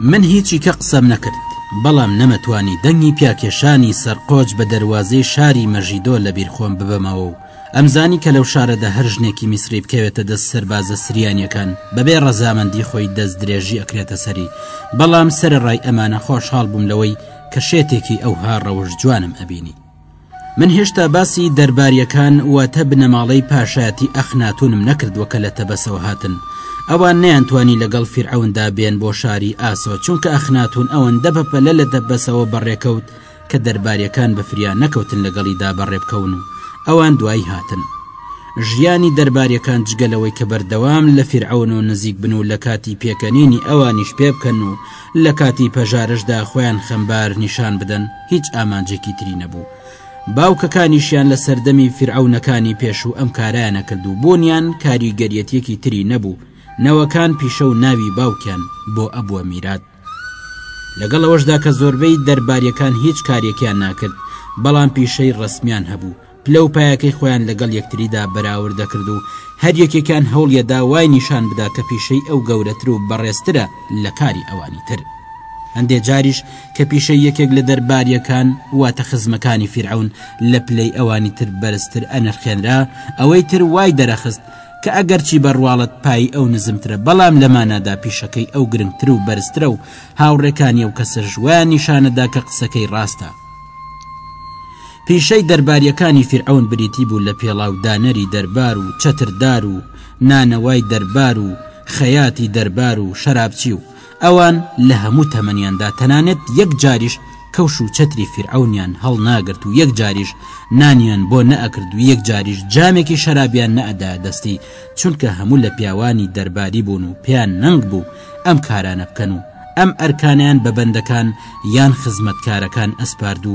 من هیچی کە قسەم نەکرد بەڵام نەمەتوانی دەنگی پیاکێشانی سەرقۆچ بە دەواازەی شاری مەژیدۆ لە بیرخۆم ببەمەوە و ئەمزانی کە لەو شارەدا هەر ژنێکی میسری بکەوێتە دەست سەربازە سریانیەکان بەبێ ڕەزامەندی خۆی دەست درێژی ئەکرێتە سەری، بەڵام سەرەڕای ئەمانە خۆشحاڵ بووم لەوەی کە شێتێکی ئەوها ڕەوشت جوانم ئەبینی. من هێشتا باسی دەرباریەکان واتە بنەماڵەی پاشایەتی ئەخناتونم نەکردوە کە لە تەبەسەوە هاتن، ئەوان نەیانتوانی لەگەڵ فیرعەوندا بێن بۆ شاری ئاسۆ چونکە ئەخناتون ئەوەندە بەپەلە لە تەبەسەوە بەڕێکەوت، کە دەرباریەکان بە فریا نەکەوتن لەگەڵیدا بە ڕێبکەون و ئەوان دوایی هاتن ژیانی دەرباریەکان جگەلەوەی کە بەردەوام لە فیرعون و نزیک بن و لە کاتی پێکەنینی ئەوانیش پێ بکەن و لە کاتی پەژارشدا خۆیان خەمبار نیشان بدەن هیچ ئامانجێکی تری نەبوو باوکەکانیشیان لە سەردەمی فیرعونەکانی پێشوو ئەم کارایانە کرد و بوونیان کاریگەریەتیەکی تری نەبوو نەوەکان پیشە و ناوی باوکیان بۆ ئەبووە میرات لەگەڵ ئەوەشدا کە زۆربەی دەرباریەکان هیچ کارێکیان ناکرد بەڵام پیشەی ڕسمیان هەبوو پلە و پایەکەی خۆیان لەگەڵ یەکتریدا بەراورد دەکرد و هەر یەکێکان هەوڵیەدا وای نیشان بدا کە پیشەی ئەو گەورەتر و بەڕێزترە لە کاری ئەوانی تر هەندێ جاریش کە پیشەی یەکێک لە دەرباریەکان واتە خزمەکانی فیرعون لە پلەی ئەوانی تر بەرزتر ئەنرخێنرا ئەوەی تر وای دەرەخست کە ئەگەرچی بە ڕواڵەت پایی ئەو نزمترە بەڵام لە مانادا پیشەکەی ئەو گرنگتر و بەرزترە و هاوڕێکانی ئەو کەسەش وایان نیشانەدا کە قسەکەی ڕاستە. پیشەی دەربارییەکانی فیرعەون بریتی بوو لە پێڵاو دانەری دەربار و چەتردار و نانەوای دەربار و خەیاتی دەربار و شەرابچی و ئەوان لە هەموو تەمەنیاندا تەنانەت یەک جاریش کەوش و چەتری فیرعەونیان هەڵناگرت و یەک جاریش نانیان بۆ نەئەکرد و یەک جاریش جامێکی شەرابیان نەئەدایە دەستی چونکە هەموو لە پیاوانی دەرباری بوون و پێیان نەنگ بوو ئەم کارانە بکەن و ئەم ئەرکانەیان بە بەندەکان یان خزمەتکارەکان ئەسپارد و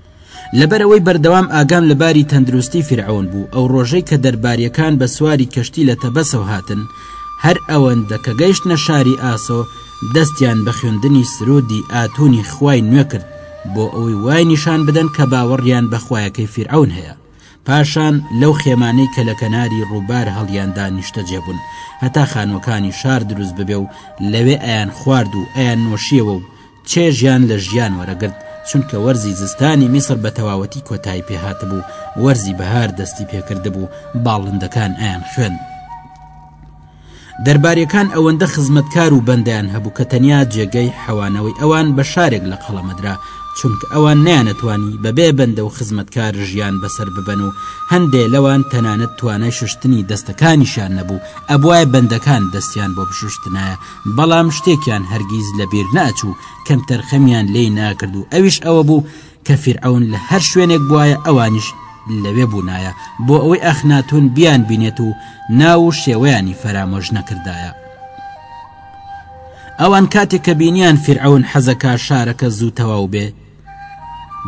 لەبەر ئەوەی بەردەوام ئاگام لە باری تەندروستی فیرعەون بوو ئەو ڕۆژەی کە دەرباریەکان بە سواری کەشتی لە تەبەسەوە هاتن هەر ئەوەندە کە گەیشتنە شاری ئاسۆ دەستیان بە خوێندنی سرودی ئاتونی خوای نوێ کرد بۆ ئەوەی وای نیشان بدەن کە باوەڕیان بەخوایەکەی فیرعەون هەیە پاشان لەو خێمانەی کە لە کەناری ڕووبار هەڵیاندا نیشتە جێبوون هەتا خانوەکانی شار دروست ببێ و لەوێ ئەیان خوارد و ئەیان نۆشیەوە و چێژیان لە ژیان وەرەگرت چونکە وەرزی زستانی میسر بە تەواوەتی کۆتایی پێهاتبوو وەرزی بەهار دەستی پێکردبوو باڵندەکان ئەیان خوێن دەربارەکان ئەوەندە خزمەتکار و بەندیان هەبوو کە تەنیا جێگەی حەوانەوەی ئەوان بە شارێک لە قەڵەمەدرا چونکە ئەوان نیانەتوانی بەبێ بەندە و خزمەتکار ژیان بەسەر ببەن و هەندێ لەوان تەنانەت توانای شوشتنی دەستەکانیشان نەبوو ئەبواە بەندەکان دەستیان بۆ بشوشتنایە بەڵام شتێکیان هەرگیز لەبیر نەئەچوو کەمتەرخەمیان لێی ناکرد و ئەویش ئەوە بوو کە فیرعەون لە هەر شوێنێک بواە ئەوانیش لەوێ بوونایە بۆ ئەوەی ئەخناتون بیان بینێت و ناو و شێوەیانی فەرامۆش نەکردایە ئەوان کاتێک کە بینیان فیرعون حەزەکە شارەکە زوو تەواو بێ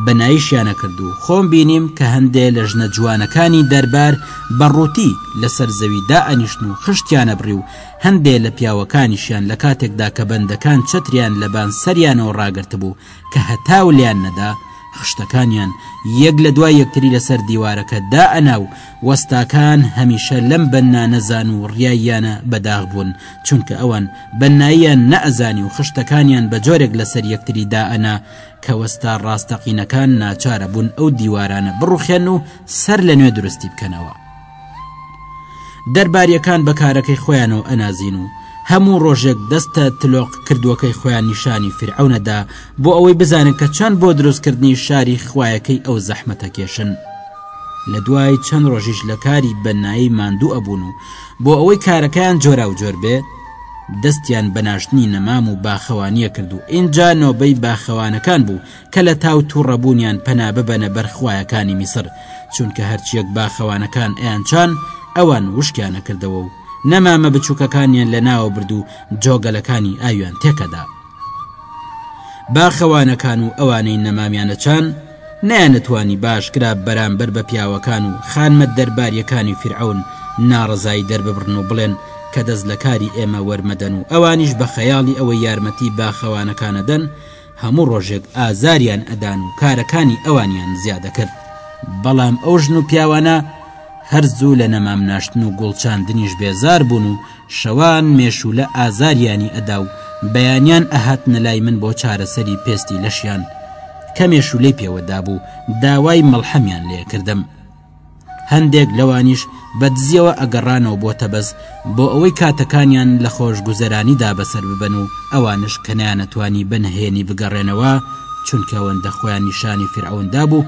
بە نایشیانە کرد و خۆم بینیم کە هەندێ لە ژنە جوانەکانی دەربار بە ڕووتی لەسەر زەوی دائەنیشتن و خشتیانە بڕی و هەندێ لە پیاوەکانیشیان لە کاتێکدا کە بەندەکان چەتریان لەبان سەریانەوە ڕاگرتبوو کە هەتاو لیان نەدا خشتەکانیان یەک لە دوای یەکتری لەسەر دیوارەکە دائەنا و وەستاکان هەمیشە لەم بەننا نەزان و ڕیاییانە بەداخ بوون، چونکە ئەوان بەنناییان نەئەزانی و خشتەکانیان بە جۆرێک لەسەر یەکتری دائەنا کە وەستا ڕاستەقینەکان ناچارەبوون ئەو دیوارانە بڕوخێن و سەر لەنوێ دروستی بکەنەوە. دەربارییەکان بە کارەکەی خۆیانەوە ئەنازین و هەموو ڕۆژێک دەستە تلۆق کردووەکەی خۆیان نیشانی فیرعەونەدا بۆ ئەوەی بزانن کە چۆن بۆ دروستکردنی شاری خوایەکەی ئەو زەحمەتەکێشن. لە دوای چەند ڕۆژیش لە کاری بەنایی ماندوو ئەبوون و بۆ ئەوەی کارەکەیان جۆرا و جۆر بێ دەستیان بەناشتنی نەمام و باخەوانیە کرد و ئینجا نۆبەی باخەوانەکان بوو کە لە تاو تووڕەبوونیان پەنا ببەنە بەرخوایەکانی میسر چونکە هەرچیەک باخەوانەکان ئەیانچان ئەوان وشکیانە کردەوە و نەمامە بچووکەکانیان لە ناوە برد و جۆگەلەکانی ئاویان تێکەدا. باخەوانەکان و ئەوانەی نەمامیانە چان نیانتوانی باشکرا بەرامبەر بە پیاوەکان و خانمە دەرباریەکانی فرعون ناڕزایی دەرببڕن و بڵێن کە دەست لە کاری ئێمە وەرمەدەن و ئەوانیش بە خەیاڵی ئەوە یارمەتی باخەوانەکانەدەن هەموو ڕۆژێک ئازاریان ئەدان و کارەکانی ئەوانیان زیادەکرد بەڵام ئەو ژن و پیاوانە هەر زوو لە نەمام ناشتن و گوڵچاندنیش بێزار بوون و شەوان مێشوولە ئازاریانی ئەدا و بەیانیان ئەهاتنە لای من بۆ چارەسەری پێستی لەشیان کە مێشوولەی پێوەدابوو داوای مەڵحەمیان لێکردم هەندێک لەوانیش بە دزیەوە ئەگەڕانەوە بۆ تەبەز بۆ ئەوەی کاتەکانیان لە خۆشگوزەرانیدا بەسەر ببەن و ئەوانش کە نیانەتوانی بە نهێنی بگەڕێنەوە چونکەوەندە خۆیان نیشانی فرعوندا بوو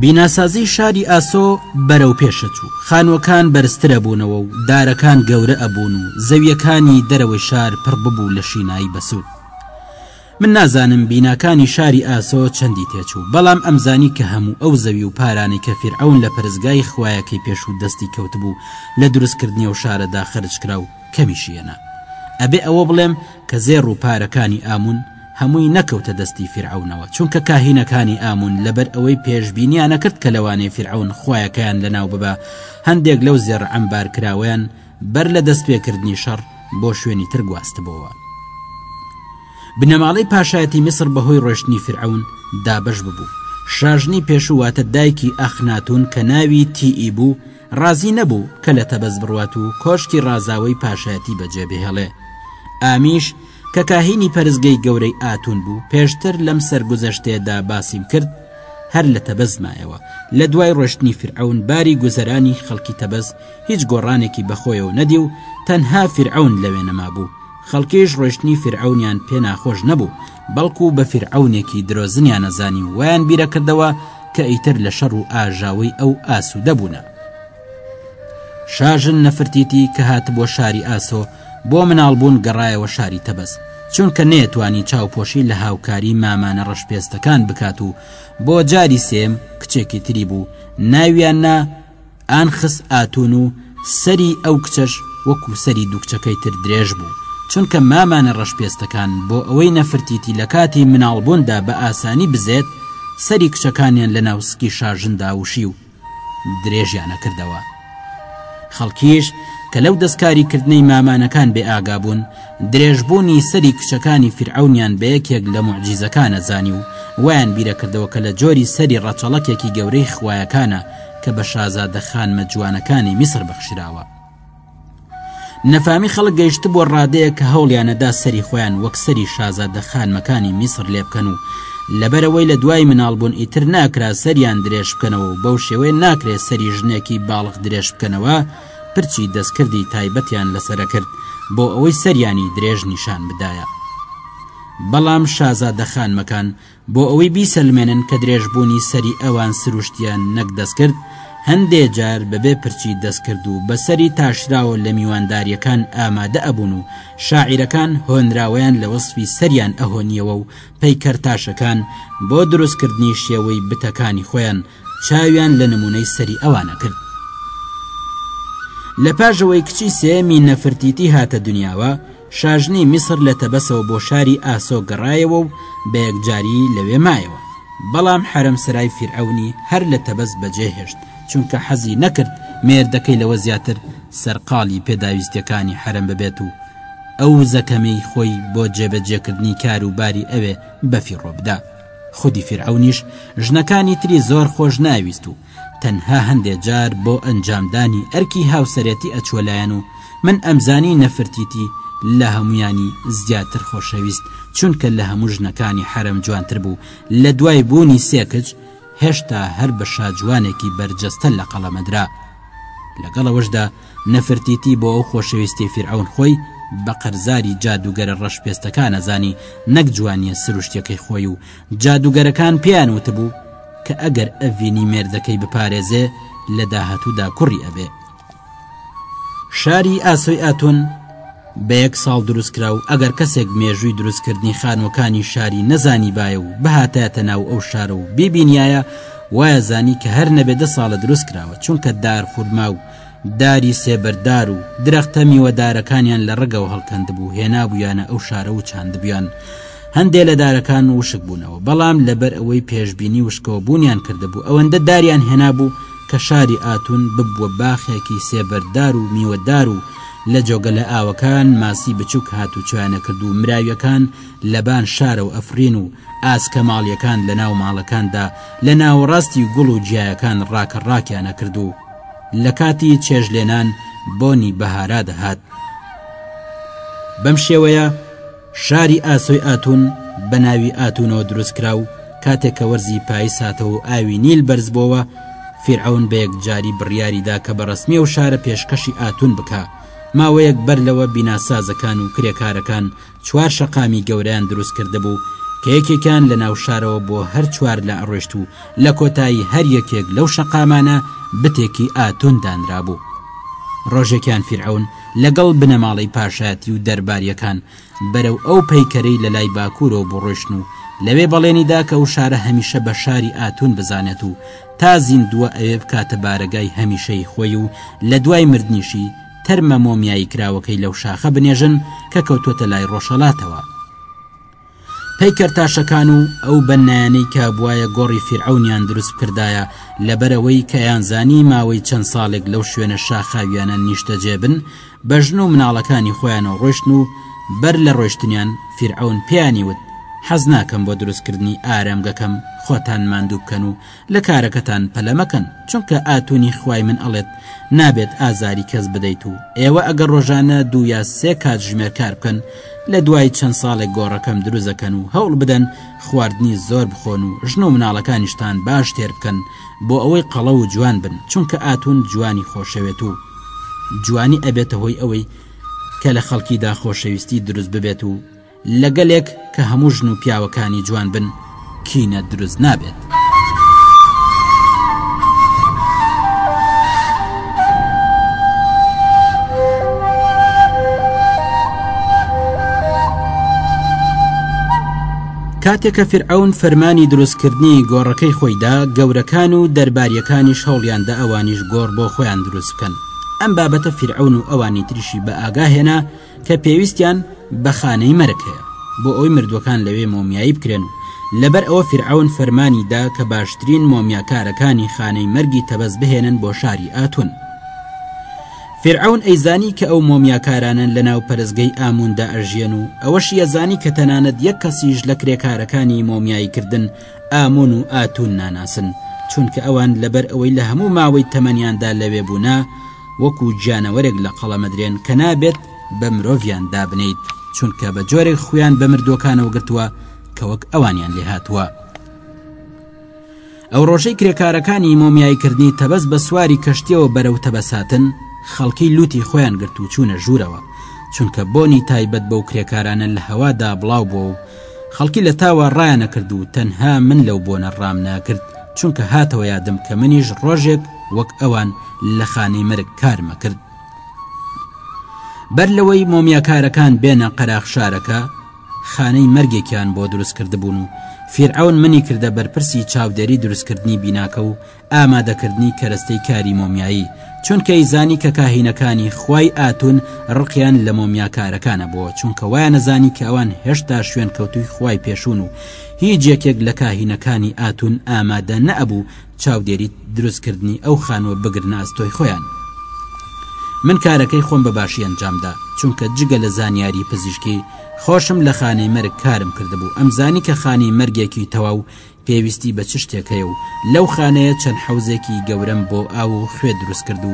بیناسازی شاری ئاسۆ بەرەوپێشەچوو، خانووەکان بەرزترەبوونەوە و دارەکان گەورە ئەبوون و زەویەکانی دەرەوەی شار پڕ ببوو لە شینایی بەسوود. من نازانم بیناکانی شاری ئاسۆ چەندی تێچوو، بەڵام ئەمزانی کە هەموو ئەو زەوی و پارانەی کە فیرعەون لە پەرستگای خوایەکەی پێشوو دەستی کەوتبوو لە دروستکردنی ئەو شارەدا خەرجکرا و کەمیشی هێنا. ئەبێ ئەوە بڵێم کە زێڕ و پارەکانی ئامون، هەمووی نەکەوتە دەستی فیرعەونەوە، چونکە کاهینەکانی ئامون لەبەر ئەوەی پێشبینیانەکرد کە لەوانەیە فیرعەون خوایەکەیان لەناو ببا، هەندێک لەو زێڕ عەمبارکراوەیان بەر لە دەستپێکردنی شەڕ بۆ شوێنی تر گواستبۆوە. بنەماڵەی پاشایەتی میسڕ بەهۆی ڕۆشتنی فیرعەون دابەش ببوو. شاژنی پێشوو واتە دایکی ئاخناتون کە ناوی تی ئی بوو، ڕازی نەبوو کە لە تەبەس بڕوات و کۆشکی ڕازاوەی پاشایەتی بەجێبهێڵێ. ئامیش کە کاهینی پەرستگەی گەورەی ئاتون بوو، پێشتر لەم سەرگوزەشتەیەدا باسیم کرد، هەر لە تەبەز مایەوە، لە دوای ڕۆشتنی فیرعەون باری گوزەرانی خەڵکی تەبەز هیچ گۆڕانێکی بەخۆیەوە نەدی و تەنها فیرعەون لەوێ نەمابوو، خەڵکیش ڕۆشتنی فیرعەونیان پێ ناخۆش نەبوو، بەڵکو بە فیرعەونێکی درۆزنیانە زانی و وایان بیرەکردەوە کە ئیتر لە شەڕ و ئاژاوەی ئەو ئاسوودە بوونە. شاژن نەفرتیتی کە هاتبووە شاری ئاسۆ، بۆ مناڵ بوون گەڕایەوە شاری تەبەز چونکە نەیەتوانی چاوپۆشی لە هاوکاری مامانە ڕەشپێستەکان بکات و بۆ جاری سێم کچێکی تری بوو ناویان نا ئان خس ئاتون و سەری ئەو کچەش وەکو سەری دووکچەکەی تر درێژ بوو چونکە مامانە ڕەشپێستەکان بۆ ئەوەی نەفرتیتی لە کاتی مناڵبووندا بە ئاسانی بزێت سەری کچەکانیان لە ناوسکی شاژندا وشی و درێژیان ئەکردەوە. خەڵکیش کە لەو دەستکاری کردنەی مامانەکان بێ ئاگا بوون، درێژ بوونی سەری کچەکانی فیرعەونیان بە یەکێک لە موعجیزەکان ئەزانی و وایان بیر ئەکردەوە کە لە جۆری سەری ڕەچەڵەکێکی گەورەی خوایەکانە کە بە شازادە خانمە جوانەکانی میسر بەخشراوە. نەفامی خەڵک گەیشتبووە ڕادەیە کە هەوڵیانەدا سەری خۆیان وەک سەری شازادە خانمەکانی میسر لێ بکەن و لەبەرەوەی لە دوای مناڵبوون ئیتر ناکرا سەریان درێژ بکەنەوە و بەو شێوەیە ناکرێت سەری ژنێکی باڵغ درێژ بکەنەوە پرچی دەستکردی تایبەتیان لەسرە کرد بۆ ئەوەی سەریانی درێژ نیشان بدایە بەڵام شازادە خانمەکان بۆ ئەوەی بیسەلمێنن کە درێژبوونی سەری ئەوان سروشتیە نەک دەستکرد، هەندێ جار بەبێ پرچی دەستکرد و بە سەری تاشراوە لە میوانداریەکان ئامادە ئەبوون و شاعیرەکان هۆنراوەیان لە وەسفی سەریان ئەهۆنیەوە و پەیکەرتاشەکان بۆ دروستکردنی شێوەی بتەکانی خۆیان چاویان لە نمونەی سەری ئەوانە کرد. لە پاش ئەوەی کچی سێەمی نەفرتیتی هاتە دنیاوە، شاژنی میسر لە تەبەسەوە بۆ شاری ئاسۆ گەڕایەوە و بە یەکجاری لەوێ مایەوە. بەڵام حەرەم سەرای فیرعەونی هەر لە تەبەس بەجێ هێشت، چونکە حەزی نەکرد مێردەکەی لەوە زیاتر سەرقاڵی پێداویستیەکانی حەرەم ببێت و ئەو زەکەمەی خۆی بۆ جێبەجێکردنی کار و باری ئەوێ بەفیڕۆ بدا. خودی فیرعەونیش ژنەکانی تری زۆر خۆش ناویست و تەنها هەندێ جار بۆ ئەنجامدانی ئەرکی هاوسەرێتی ئەچووە لایەن و من ئەمزانی نەفرتیتی لە هەموویانی زیاتر خۆشەویست چونکە لە هەموو ژنەکانی حەرەم جوانتر بوو لە دوای بوونی سێ کچ هێشتا هەر بە شاجوانێکی بەرجەستە لەقەڵەمدرا لەگەڵ ئەوەشدا نفرتیتی بۆ ئەو خۆشەویستیەی فیرعەون خۆی بە قەرزاری جادووگەرە ڕەش پێستەکان ئەزانی نەک جوانیە سروشتیەکەی خۆی و جادووگەرەکان پێیان وتبوو کە ئەگەر ئەڤینی مێردەکەی بپارێزێ لە داهاتوودا کوڕی ئەبێ شاری ئاسۆی ئاتون بە یەک ساڵ دروست کرا و ئەگەر کەسێک مێژووی دروستکردنی خانوەکانی شاری نەزانی باە و بهاتایەتە ناو ئەو شارە و بیبینایە وایە زانی کە هەر نەبێ دە ساڵە دروست کراوە چونکە دار خورما و داری سێبەردار و درەختە میوەدارەکانیان لە ڕگەوە هەڵکەندبوو هێنابوویانە ئەو شارە و چاندبیان هەندێ لە دارەکان وشک بوونەوە بەڵام لەبەر ئەوەی پێشببینی وشکەوە بوونیان کردبوو ئەوەندە داریان هێنابوو کە شاری ئاتون ببووە باخێکی سێبەردار و میوەدار و لە جۆگە لە ئاوەکان ماسی بچووک هات و چوانە کرد و مراویەکان لەبان شارە و ئەفرین و ئاسکە ماڵیەکان لە ناو ماڵەکاندا لە ناوەڕاستی گوڵ و جیایەکان ڕاکە ڕاکیانە کرد و لەکاتی چێژلێنان بۆنی بەهارا دەهات بەم شێوەیە شاری ئاسۆی ئاتون بە ناوی ئاتونەوە دروستکرا و کاتێکە وەرزی پای ساتەوە و ئاوی نیل بەرزبەوە فیرعون بە یەکجاری بڕیاریدا کە بە ڕسمی و شارە پێشکەشی ئاتون بکە ماوەیەک بەر لەوە بیناسازەکان و کرێکارەکان چوار شەقامی گەورەیان دروست کردبوو کە یەکێکیان لە ناو شارەوە بۆ هەر چوار لا ئەڕۆیشت و لە کۆتایی هەر یەکێک لەو شەقامانە بتێکی ئاتون دانرابوو. ڕۆژێکیان فیرعەون لەگەڵ بنەماڵەی پاشایەتی و دەربارییەکان بەرەو ئەو پەیکەرەی لە لای باکوورەوە بوو ڕۆیشتن و لەوێ بەڵێنی دا کە ئەو شارە هەمیشە بە شاری ئاتون بزانێت و تا زیندووە ئەوێ بکاتە بارەگای هەمیشەیی خۆی و لە دوای مردنیشی تەرمە مۆمیایی کراوەکەی لەو شاخە بنێژن کە کەوتوتە لای ڕۆژهڵاتەوە پەیکەر تاشەکان و ئەو بەنایانەی کە بواە گۆڕی فیرعونیان دروست کردایە لەبەرەوەی کەیانزانی ماوەی چەند ساڵێک لەو شوێنە شاخاویانە نیشتەجێبن بە ژن و مناڵەکانی خۆیانەوە ڕۆشتن و بەر لە ڕۆشتنیان فیرعون پیانی وت حەز ناکەم بۆ دروستکردنی ئارامگەکەم خۆتان ماندوو بکەن و لە کارەکەتان پەلە مەکەن، چونکە ئاتونی خوای من ئەڵێت، نابێت ئازاری کەس بدەیت و ئێوە ئەگەر ڕۆژانە دوو یا سێ کاتژمێر کار بکەن، لە دوای چەند ساڵێک گۆڕەکەم دروست دەکەن و هەوڵ بدەن خواردنی زۆر بخۆن و ژن و مناڵەکانیشتان باش تێر بکەن بۆ ئەوەی قەڵەو و جوان بن، چونکە ئاتون جوانی خۆشەوێت و جوانی ئەبێتە هۆی ئەوەی کە لە خەڵکیدا خۆشەویستی دروست ببێت و. لە گەلێک کە هەموو ژن و پیاوەکانی جوان بن کینە دروست نابێت. کاتێک کە فرعون فەرمانی دروستکردنی گۆڕەکەی خۆیدا گەورەکان و دەرباریەکانیش هەوڵیاندا ئەوانیش گۆڕ بۆ خۆیان دروست بکەن ئەم بابەتە فرعون و ئەوانی تریشی بە ئاگاهێنا کە پێویستیان بە خانەی مەرگ هەیە بۆ ئەوەی مردووەکان لەوێ مۆمیایی بکرێن و لەبەر ئەوە فیرعەون فەرمانی دا کە باشترین مۆمیاکارەکانی خانەی مەرگی تەبەس بهێنن بۆ شاری ئاتون فیرعەون ئەیزانی کە ئەو مۆمیاکارانن لە ناو پەرستگەی ئاموندا ئەژیەن و ئەوەشی ئەزانی کە تەنانەت یەک کەسیش لە کرێکارەکانی مۆمیایی کردن ئامون و ئاتون ناناسن، چونکە ئەوان لەبەر ئەوەی لە هەموو ماوەی تەمەنیاندا لەوێ بوونە، وەکو گیانەوەرێک لە قەڵەمەدرێن کە نابێت بە مرۆڤیان دابنێیت، چونکە بە جۆرێک خوێیان بە مردووەکانەوە گرتووە کە وەک ئەوانیان لێهاتووە. ئەو ڕۆژەی کرێکارەکانی مۆمیاییکردنی تەبەس بە سواری کەشتییەوە بەرەو تەبەس هاتن، خەڵکی لوتی خۆیان گرت و چوونە ژوورەوە، چونکە بۆنی تایبەت بەو کرێکارانە لە هەوادا بڵاو بووە و خەڵکی لەتاوا ڕایانەکرد و تەنها من لەو بۆنە ڕامناکرد، چونکە هاتەوە یادم کە منیش ڕۆژێک وەک ئەوان لە خانەی مەرگ کارمەکرد. بەر لەوەی مۆمیاکارەکان بێنە قەراخ شارەکە، خانەی مەرگێکیان بۆ دروستکردبوون و فیرعەون منی کردە بەرپرسی چاودێری دروستکردنی بیناکە و ئامادەکردنی کەرەستەی کاری مۆمیایی، چونکە ئیزانی کە کاهینەکانی خوای ئاتون ڕقیان لە مۆمیاکارەکان ئەبۆوە چونکە وایانەزانی کە ئەوان هێشتا شوێنکەوتووی خوای پێشوون و هیچ یەکێک لە کاهینەکانی ئاتون ئامادە نەئەبوو چاودێریی دروستکردنی ئەو خانووە بگرنە ئەستۆی خۆیان. من کارەکەی خۆم بە باشی ئەنجامدا چونکە جگە لە زانیاری پزیشکی خۆشم لە خانەی مەرگ کارم کردبوو ئەمزانی کە خانەی مەرگێکی تەواو پێویستی بە چ شتێک هەیە و لەو خانەیە چەند حەوزێکی گەورەم بۆ ئاو و خوێ دروست کرد و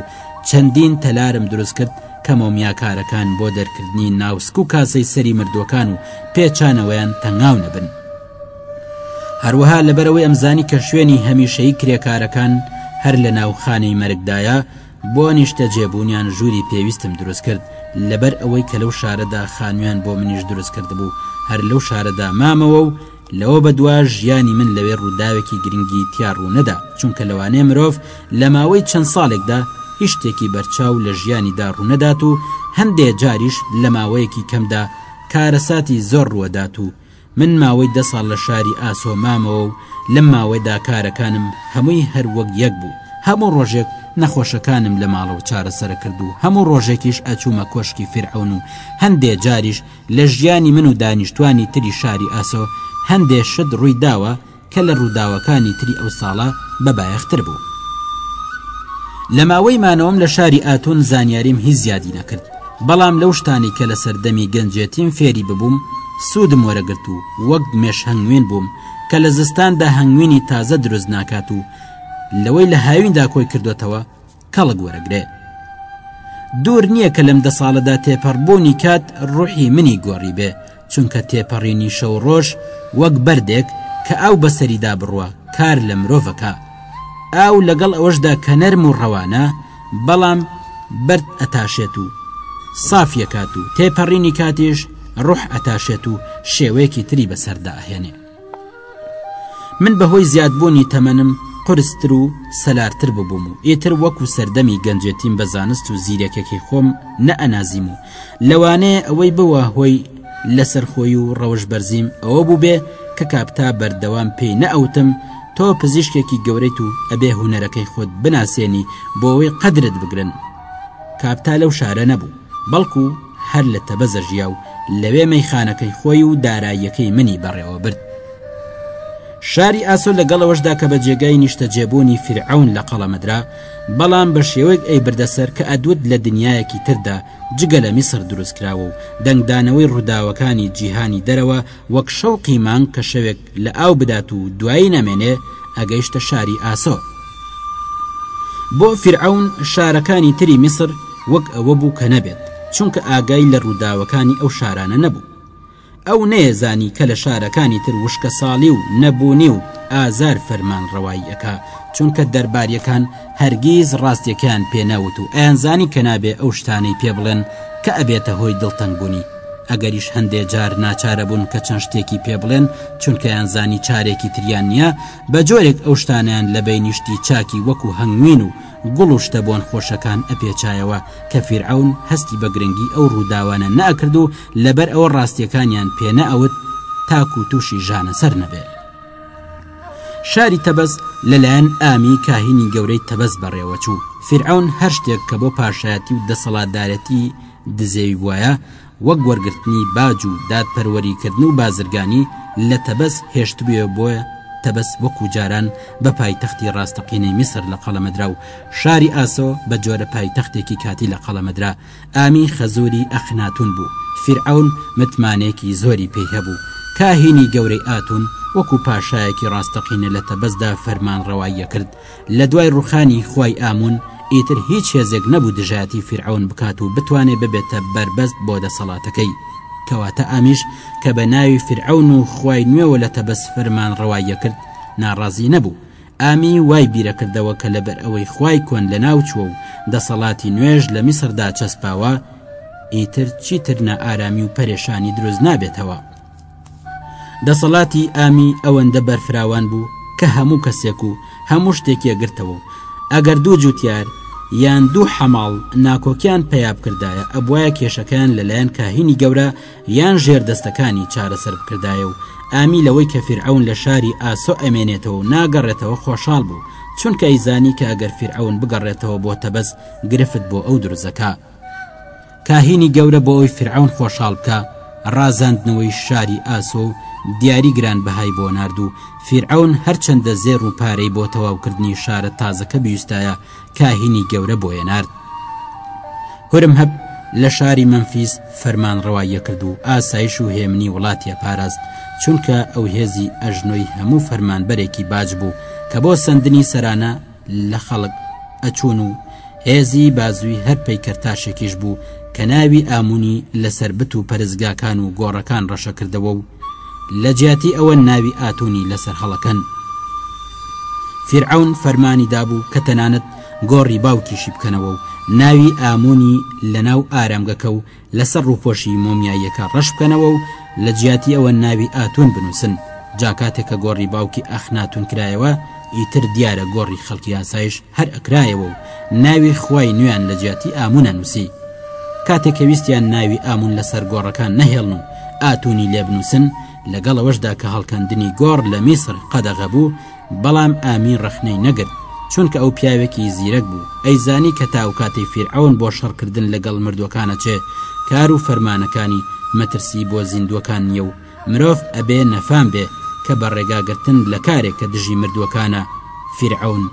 چەندین تەلارم دروست کرد کە مۆمیاکارەکان بۆ دەرکردنی ناوسک و کاسەی سەری مردووەکان و پێچانەوەیان تەنگاو نەبن. هەروەها لەبەرەوەی ئەمزانی کە شوێنی هەمیشەی کرێکارەکان هەر لە ناو خانەی مەرگدایە بۆ نیشتە جێبوونیان ژووری پێویستم دروست کرد لەبەر ئەوەی کە لەو شارەدا خانویان بۆ منیش دروست کرد بوو هەر لەو شارەدا مامەوە و لەوە بەدوا ژیانی من لەوێ ڕووداوێکی گرنگی تیا ڕوو نەدا، چونکە لەوانەیە مرۆڤ لە ماوەی چەند ساڵێکدا هیچ شتێکی بەرچاو لە ژیانیدا ڕوونەدات و هەندێ جاریش لە ماوەیەکی کەمدا کارەساتی زۆر ڕووەدات و من ماوەی دە ساڵ لە شاری ئاسۆ مامەوە و لەم ماوەیەدا کارەکانم هەمووی هەر وەک یەک بوو، هەموو ڕۆژێک نەخۆشەکانم لە ماڵەوە چارەسەرەکرد و هەموو ڕۆژێکیش ئەچوومە کۆشکی فیرعەون و هەندێ جاریش لە ژیانی من و دانیشتوانی تری شاری ئاسۆ هەندێ شت ڕووی داوە کە لە ڕووداوەکانی تری ئەو ساڵە بە بایەختر بوو. لە ماوەی مانەوەم لە شاری ئاتون زانیاریم هیچ زیادی نەکرد، بەڵام لەو شتانەی کە لە سەردەمی گەنجێتیم فێری ببووم سوودم وەرەگرت و وەک مێش هەنگوین بووم کە لە زستاندا هەنگوینی تازە دروست ناکات و لەوەی لە هاویندا کۆی کردۆتەوە کەڵک وەرەگرێ. دوور نییە کە لەم دە ساڵەدا تێپەڕبوونی کات ڕوحی منی گۆڕیبێ، چونکە تێپەڕینی شەو و ڕۆژ وەک بەردێک کە ئاو بەسەریدا بڕوا کار لە مرۆڤ ئەکا. ئاو لەگەڵ ئەوەشدا کە نەرم و ڕەوانە، بەڵام بەرد ئەتاشێت و سافی ئەکات و تێپەڕینی کاتیش ڕوح ئەتاشێت و شێوەیەکی تری بەسەردا ئەهێنێ. من بە هۆی زیادبوونی تەمەنم قورستر و سەلارتر ببووم و ئیتر وەکو سەردەمی گەنجێتیم بە زانست و زیرەکێکی خۆم نەئەنازیم و لەوانەیە ئەوەی بووە هۆی لەسەرخۆی و ڕەوش بەرزیم ئەوە بووبێ کە کاپتا بەردەوام پێی نەئەوتم تۆ پزیشکێکی گەورەیت و ئەبێ هونەرەکەی خۆت بناسێنی بۆ ئەوەی قەدرت بگرن کاپتا لەو شارە نەبوو بەڵکو هەر لە تەبەزە ژیا و لەوێ مەیخانەکەی خۆی و داراییەکەی منی بەڕێوە برد. شاری ئاسۆ لەگەڵەوەشدا کە بە جێگای نیشتەجێبوونی فرعون لە قەڵەمەدرا بەڵام بە شێوەیەک ئەی بردەسەر کە ئەدوت لە دنیایەکی تردا جگە لە میسر دروستکراوە و دەنگدانەوەی ڕووداوەکانی جیهانی دەرەوە وەک شەوقی مانگ کە شەوێک لە ئاو بدات و دوایی نەمێنێ ئەگەیشتە شاری ئاسۆ بۆ فیرعون شارەکانی تری میسر وەک ئەوە بوو کە نەبێت چونکە ئاگای لە ڕووداوەکانی ئەو شارانە نەبوو ئەو نەیەزانی کە لە شارەکانی تر وشکە ساڵی و نەبوونی و ئازار فەرمان ڕەواییەکە چونکە دەرباریەکان هەرگیز ڕاستیەکەیان پێ نەوت و ئەیانزانی کە نابێ ئەو شتانەی پێ بڵێن کە ئەبێتە هۆی دڵتەنگ بونی، ئەگەریش هەندێ جار ناچارەبون کە چەند شتێکی پێ بڵێن چونکە ئەیانزانی چارێکی تریان نیە، بە جۆرێک ئەو شتانەیان لە بەینی شتی چاکی وەکو هەنگوین و گوڵ و شتە بۆن خۆشەکان ئەپێچایەوە کە فیرعەون هەستی بە گرنگی ئەو ڕوداوانە نەئەکرد و لەبەر ئەوە ڕاستیەکانیان پێ نەئەوت تاکو توشی ژانەسەر نەبێ. شاری تەبەس لەلایەن ئامی کاهینی گەورەی تەبەس بەڕێوەچوو فیرعەون هەر شتێک کە بۆ پاشایەتی و دەسەڵاتدارێتی دزێوی بوایە وەک وەرگرتنی باج و دادپەروەریکردن و بازرگانی لە تەبەس هێشتبوویە بۆیە تەبەس وەکو جاران بە پایتەختی ڕاستەقینەی میسر لە قەڵەمدرا و شاری ئاسۆ بە جۆرە پایتەختێکی کاتی لە قەڵەمدرا ئامی خەزووری ئەخناتوون بوو، فیرعەون متمانەیەکی زۆری پێی هەبوو، کاهینی گەورەی ئاتوون وەکو پاشایەکی ڕاستەقینە لە تەبەسدا فەرمانڕەوایی ئەکرد، لە دوای ڕوخانی خوای ئامون ئیتر هیچ هێزێک نەبوو دژایەتی فیرعەون بکات و بتوانێ ببێتە بەربەست بۆ دەسەڵاتەکەی، کەواتە ئامیش کە بە ناوی فیرعەون و خوای نوێوە لە تەبەس فەرمانڕەوایی ئەکرد ناڕازی نەبوو، ئامی وای بیرەکردەوە کە لەبەر ئەوەی خوای کۆن لەناوچووە و دەسەڵاتی نوێژ لە میسردا چەسپاوە، ئیتر چیتر نائارامی و پەرێشانی دروست نابێتەوە. دەسەڵاتی ئامی ئەوەندە بەرفراوان بوو کە هەموو کەسێک و هەموو شتێک یەگرتەوە و ئەگەر دوو جوتیار یان دوو حەماڵ ناکۆکیان پەیا بکردایە ئەبوایە کێشەکەیان لەلایەن کاهینی گەورە یان ژێر دەستەکانی چارەسەر بکردایە و ئامی لەوەی کە فیرعەون لە شاری ئاسۆ ئەمێنێتەوە و ناگەڕێتەوە خۆشحاڵ بوو چونکە ئەیزانی کە ئەگەر فیرعەون بگەڕێتەوە بۆ تەبەس گرفت بۆ ئەو دروزەکا کاهینی گەورە بۆ ئەوی فیرعەون خۆشحاڵ بکە ڕازاندنەوەی شاری ئاسۆ و دیاری گران بەهای بۆ نرد و فیرعەون هەرچەندە زێر و پارەی بۆ تەواوکردنی شارە تازەکە بیوستایە کاهینی گەورە بۆیە نارد هورمهب لە شاری مەمفیس فەرمان ڕەواییە کرد و ئاسایش و هێمنی وڵاتیە پاراست چونکە ئەو هێزی ئەژنۆی هەموو فەرمانبەرێکی باج بوو کە بۆ سندنی سەرانە لە خەڵک ئەچوون و هێزی بازووی هەر پەیکەرتاشێکیش بوو کە ناوی ئامونی لەسەر بت و پەرزگاکان و گۆڕەکان ڕەشەکردەوە و لە جیاتی ئەوە ناوی ئاتونی لەسەر هەڵەکەن. فیرعەون فەرمانی دابوو کە تەنانەت گۆڕی باوکیشی بکەنەوە و ناوی ئامونی لەناو ئارامگەکە و لەسەر ڕووپۆشی مۆمیاییەکە ڕەش بکەنەوە و لە جیاتی ئەوە ناوی ئاتون بنووسن، جا کاتێک کە گۆڕی باوکی ئەخناتون کرایەوە ئیتر دیارە گۆڕی خەڵکی ئاسایش هەر ئەکرایەوە و ناوی خوای نوێیان لە جیاتی ئامونە نووسی. کاتێک کە ویستیان ناوی ئامون لەسەر گۆڕەکان نەهێڵن و ئاتونی لێ بنووسن، لەگەڵ ئەوەشدا کە هەڵکەندنی گۆڕ لە میسر قەدەغە بوو، بەڵام ئامین ڕەخنەی نەگرت، چونکە ئەو پیاوێکی زیرەک بوو، ئەیزانی کە تاوکاتی فیرعەون بۆ شەڕکردن لەگەڵ مردووەکان ئەچێ، کار و فەرمانەکانی مەترسی بۆ زیندووەکان نییە و مرۆڤ ئەبێ نەفام بێ کە بە ڕێگاگرتن لە کارێک کە دژی مردووەکانە، فیرعەون.